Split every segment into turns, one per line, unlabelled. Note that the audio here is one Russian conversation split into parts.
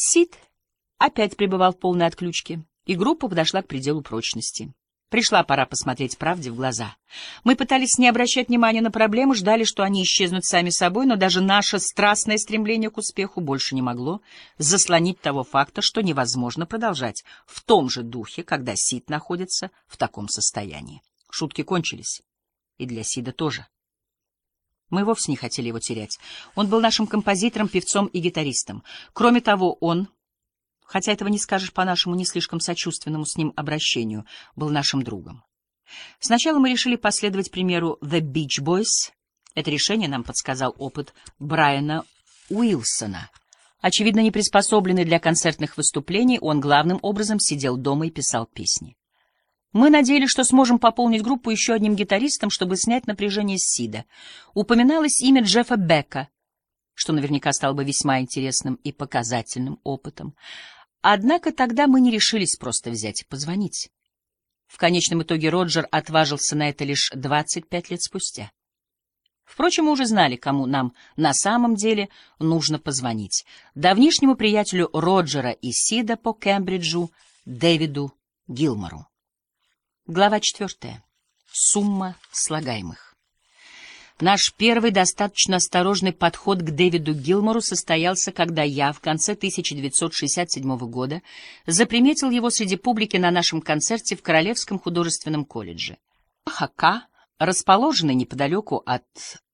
Сид опять пребывал в полной отключке, и группа подошла к пределу прочности. Пришла пора посмотреть правде в глаза. Мы пытались не обращать внимания на проблемы, ждали, что они исчезнут сами собой, но даже наше страстное стремление к успеху больше не могло заслонить того факта, что невозможно продолжать в том же духе, когда Сид находится в таком состоянии. Шутки кончились. И для Сида тоже. Мы вовсе не хотели его терять. Он был нашим композитором, певцом и гитаристом. Кроме того, он хотя этого не скажешь по нашему не слишком сочувственному с ним обращению, был нашим другом. Сначала мы решили последовать примеру The Beach Boys. Это решение нам подсказал опыт Брайана Уилсона. Очевидно, не приспособленный для концертных выступлений, он главным образом сидел дома и писал песни. Мы надеялись, что сможем пополнить группу еще одним гитаристом, чтобы снять напряжение с Сида. Упоминалось имя Джеффа Бека, что наверняка стало бы весьма интересным и показательным опытом. Однако тогда мы не решились просто взять и позвонить. В конечном итоге Роджер отважился на это лишь 25 лет спустя. Впрочем, мы уже знали, кому нам на самом деле нужно позвонить. Давнишнему приятелю Роджера и Сида по Кембриджу Дэвиду Гилмору. Глава четвертая. Сумма слагаемых. Наш первый достаточно осторожный подход к Дэвиду Гилмору состоялся, когда я в конце 1967 года заприметил его среди публики на нашем концерте в Королевском художественном колледже. ХК, расположенный неподалеку от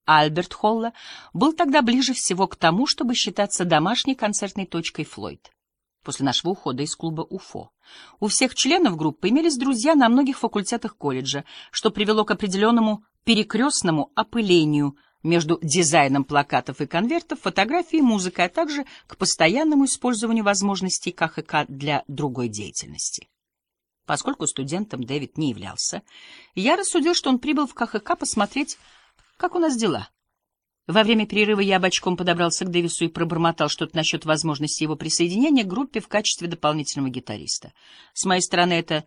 Альберт-Холла, был тогда ближе всего к тому, чтобы считаться домашней концертной точкой Флойд после нашего ухода из клуба УФО. У всех членов группы имелись друзья на многих факультетах колледжа, что привело к определенному перекрестному опылению между дизайном плакатов и конвертов, фотографией музыкой, а также к постоянному использованию возможностей КХК для другой деятельности. Поскольку студентом Дэвид не являлся, я рассудил, что он прибыл в КХК посмотреть, как у нас дела. Во время перерыва я бочком подобрался к Дэвису и пробормотал что-то насчет возможности его присоединения к группе в качестве дополнительного гитариста. С моей стороны это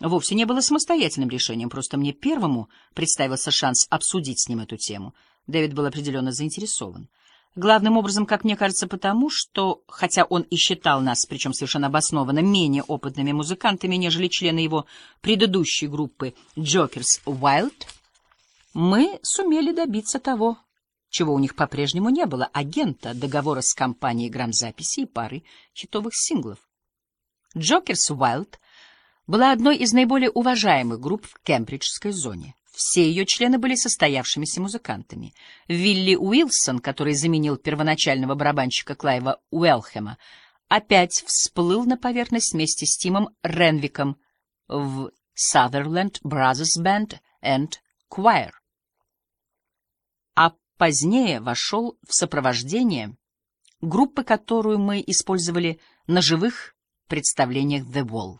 вовсе не было самостоятельным решением, просто мне первому представился шанс обсудить с ним эту тему. Дэвид был определенно заинтересован. Главным образом, как мне кажется, потому что, хотя он и считал нас, причем совершенно обоснованно, менее опытными музыкантами, нежели члены его предыдущей группы «Джокерс Wild, мы сумели добиться того, чего у них по-прежнему не было — агента, договора с компанией грамзаписи и пары хитовых синглов. «Джокерс Wild была одной из наиболее уважаемых групп в кембриджской зоне. Все ее члены были состоявшимися музыкантами. Вилли Уилсон, который заменил первоначального барабанщика Клайва Уэлхэма, опять всплыл на поверхность вместе с Тимом Ренвиком в Sutherland Brothers Band and Choir. Позднее вошел в сопровождение группы, которую мы использовали на живых представлениях The Wall.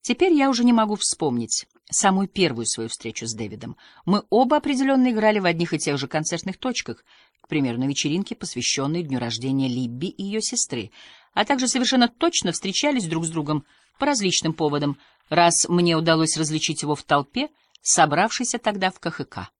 Теперь я уже не могу вспомнить самую первую свою встречу с Дэвидом. Мы оба определенно играли в одних и тех же концертных точках, к примеру, на вечеринке, посвященной дню рождения Либби и ее сестры, а также совершенно точно встречались друг с другом по различным поводам, раз мне удалось различить его в толпе, собравшейся тогда в КХК.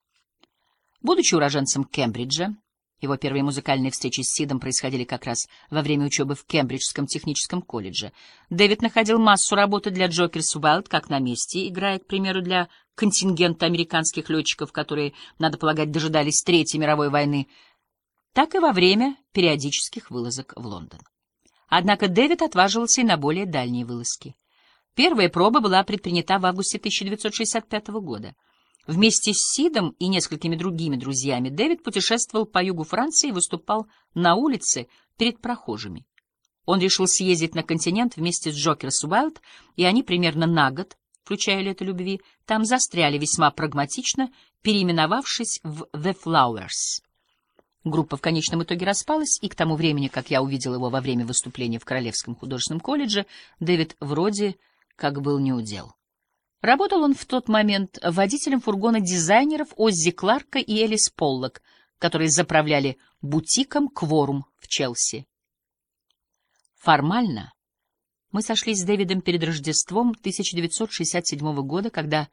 Будучи уроженцем Кембриджа, его первые музыкальные встречи с Сидом происходили как раз во время учебы в Кембриджском техническом колледже. Дэвид находил массу работы для Джокерс Уайлд как на месте, играя, к примеру, для контингента американских летчиков, которые, надо полагать, дожидались Третьей мировой войны, так и во время периодических вылазок в Лондон. Однако Дэвид отваживался и на более дальние вылазки. Первая проба была предпринята в августе 1965 года — Вместе с Сидом и несколькими другими друзьями Дэвид путешествовал по югу Франции и выступал на улице перед прохожими. Он решил съездить на континент вместе с Джокерс Уайлд, и они примерно на год, включая лето любви, там застряли весьма прагматично, переименовавшись в The Flowers. Группа в конечном итоге распалась, и к тому времени, как я увидел его во время выступления в Королевском художественном колледже, Дэвид вроде как был неудел. Работал он в тот момент водителем фургона дизайнеров Оззи Кларка и Элис Поллок, которые заправляли бутиком «Кворум» в Челси. Формально мы сошлись с Дэвидом перед Рождеством 1967 года, когда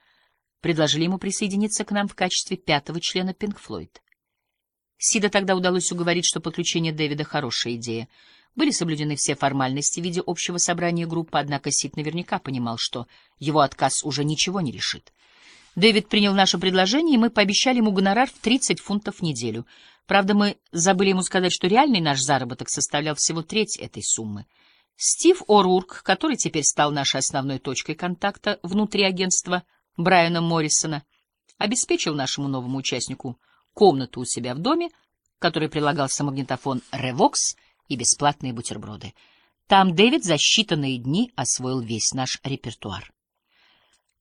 предложили ему присоединиться к нам в качестве пятого члена Пинк Флойд. Сида тогда удалось уговорить, что подключение Дэвида — хорошая идея. Были соблюдены все формальности в виде общего собрания группы, однако Сид наверняка понимал, что его отказ уже ничего не решит. Дэвид принял наше предложение, и мы пообещали ему гонорар в 30 фунтов в неделю. Правда, мы забыли ему сказать, что реальный наш заработок составлял всего треть этой суммы. Стив О'Рурк, который теперь стал нашей основной точкой контакта внутри агентства Брайана Моррисона, обеспечил нашему новому участнику комнату у себя в доме, который прилагался магнитофон «Ревокс» и бесплатные бутерброды. Там Дэвид за считанные дни освоил весь наш репертуар.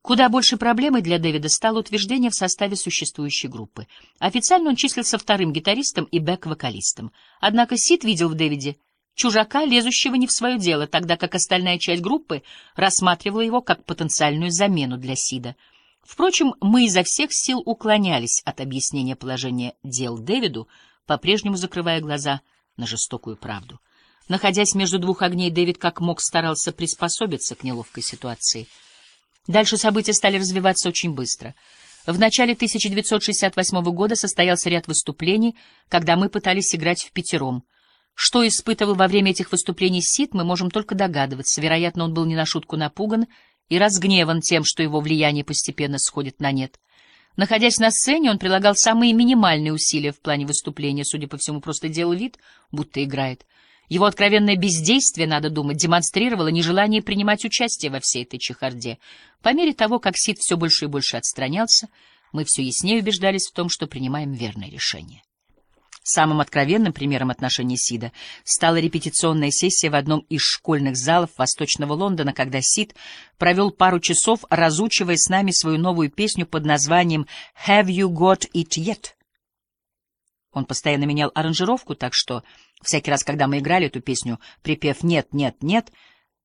Куда больше проблемой для Дэвида стало утверждение в составе существующей группы. Официально он числился вторым гитаристом и бэк-вокалистом. Однако Сид видел в Дэвиде чужака, лезущего не в свое дело, тогда как остальная часть группы рассматривала его как потенциальную замену для Сида. Впрочем, мы изо всех сил уклонялись от объяснения положения дел Дэвиду, по-прежнему закрывая глаза на жестокую правду. Находясь между двух огней, Дэвид как мог старался приспособиться к неловкой ситуации — Дальше события стали развиваться очень быстро. В начале 1968 года состоялся ряд выступлений, когда мы пытались играть в пятером. Что испытывал во время этих выступлений Сид, мы можем только догадываться. Вероятно, он был не на шутку напуган и разгневан тем, что его влияние постепенно сходит на нет. Находясь на сцене, он прилагал самые минимальные усилия в плане выступления, судя по всему, просто делал вид, будто играет. Его откровенное бездействие, надо думать, демонстрировало нежелание принимать участие во всей этой чехарде. По мере того, как Сид все больше и больше отстранялся, мы все яснее убеждались в том, что принимаем верное решение. Самым откровенным примером отношений Сида стала репетиционная сессия в одном из школьных залов Восточного Лондона, когда Сид провел пару часов, разучивая с нами свою новую песню под названием «Have you got it yet?». Он постоянно менял аранжировку, так что всякий раз, когда мы играли эту песню, припев «нет, нет, нет»,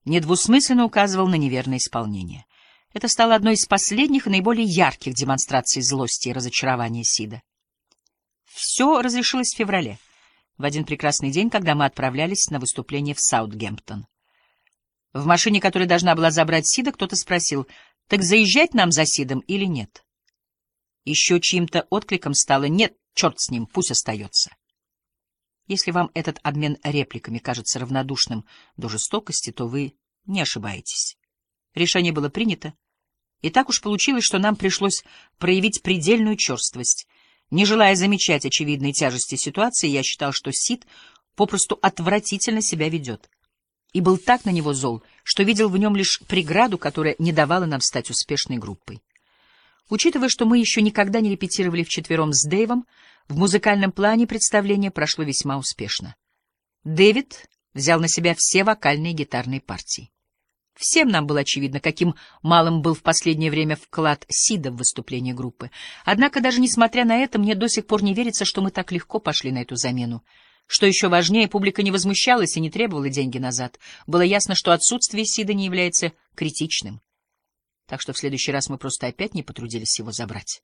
недвусмысленно указывал на неверное исполнение. Это стало одной из последних и наиболее ярких демонстраций злости и разочарования Сида. Все разрешилось в феврале, в один прекрасный день, когда мы отправлялись на выступление в Саутгемптон. В машине, которая должна была забрать Сида, кто-то спросил, так заезжать нам за Сидом или нет? Еще чьим-то откликом стало «нет, Черт с ним, пусть остается. Если вам этот обмен репликами кажется равнодушным до жестокости, то вы не ошибаетесь. Решение было принято, и так уж получилось, что нам пришлось проявить предельную черствость. Не желая замечать очевидной тяжести ситуации, я считал, что Сид попросту отвратительно себя ведет. И был так на него зол, что видел в нем лишь преграду, которая не давала нам стать успешной группой. Учитывая, что мы еще никогда не репетировали вчетвером с Дэйвом, в музыкальном плане представление прошло весьма успешно. Дэвид взял на себя все вокальные и гитарные партии. Всем нам было очевидно, каким малым был в последнее время вклад Сида в выступление группы. Однако, даже несмотря на это, мне до сих пор не верится, что мы так легко пошли на эту замену. Что еще важнее, публика не возмущалась и не требовала деньги назад. Было ясно, что отсутствие Сида не является критичным так что в следующий раз мы просто опять не потрудились его забрать.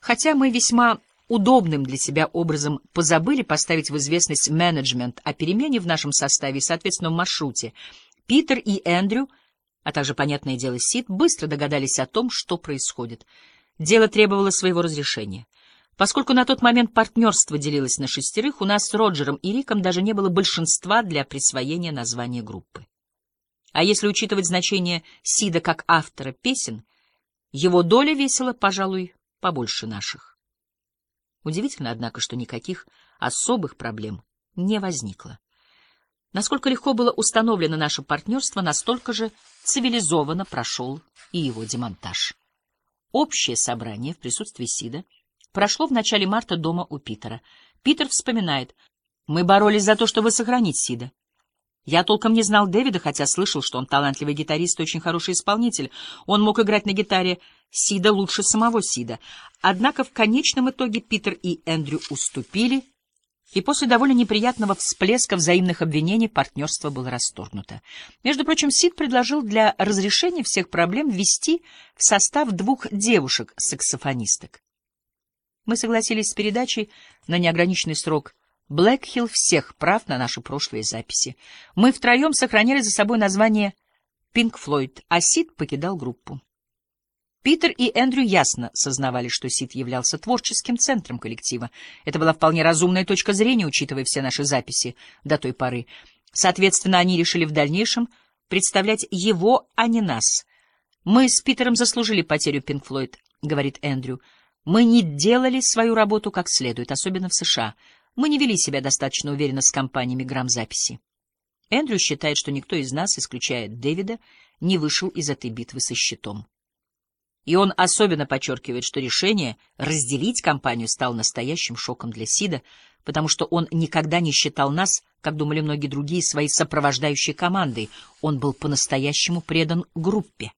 Хотя мы весьма удобным для себя образом позабыли поставить в известность менеджмент о перемене в нашем составе и, соответственно, в маршруте, Питер и Эндрю, а также, понятное дело, Сид, быстро догадались о том, что происходит. Дело требовало своего разрешения. Поскольку на тот момент партнерство делилось на шестерых, у нас с Роджером и Риком даже не было большинства для присвоения названия группы. А если учитывать значение Сида как автора песен, его доля весила, пожалуй, побольше наших. Удивительно, однако, что никаких особых проблем не возникло. Насколько легко было установлено наше партнерство, настолько же цивилизованно прошел и его демонтаж. Общее собрание в присутствии Сида прошло в начале марта дома у Питера. Питер вспоминает, «Мы боролись за то, чтобы сохранить Сида. Я толком не знал Дэвида, хотя слышал, что он талантливый гитарист и очень хороший исполнитель. Он мог играть на гитаре Сида лучше самого Сида. Однако в конечном итоге Питер и Эндрю уступили, и после довольно неприятного всплеска взаимных обвинений партнерство было расторгнуто. Между прочим, Сид предложил для разрешения всех проблем ввести в состав двух девушек-саксофонисток. Мы согласились с передачей на неограниченный срок Блэкхилл всех прав на наши прошлые записи. Мы втроем сохраняли за собой название «Пинк Флойд», а Сид покидал группу. Питер и Эндрю ясно сознавали, что Сид являлся творческим центром коллектива. Это была вполне разумная точка зрения, учитывая все наши записи до той поры. Соответственно, они решили в дальнейшем представлять его, а не нас. «Мы с Питером заслужили потерю Пинк Флойд», — говорит Эндрю. «Мы не делали свою работу как следует, особенно в США. Мы не вели себя достаточно уверенно с компаниями грамзаписи». Эндрю считает, что никто из нас, исключая Дэвида, не вышел из этой битвы со щитом. И он особенно подчеркивает, что решение разделить компанию стало настоящим шоком для Сида, потому что он никогда не считал нас, как думали многие другие, своей сопровождающей командой. Он был по-настоящему предан группе.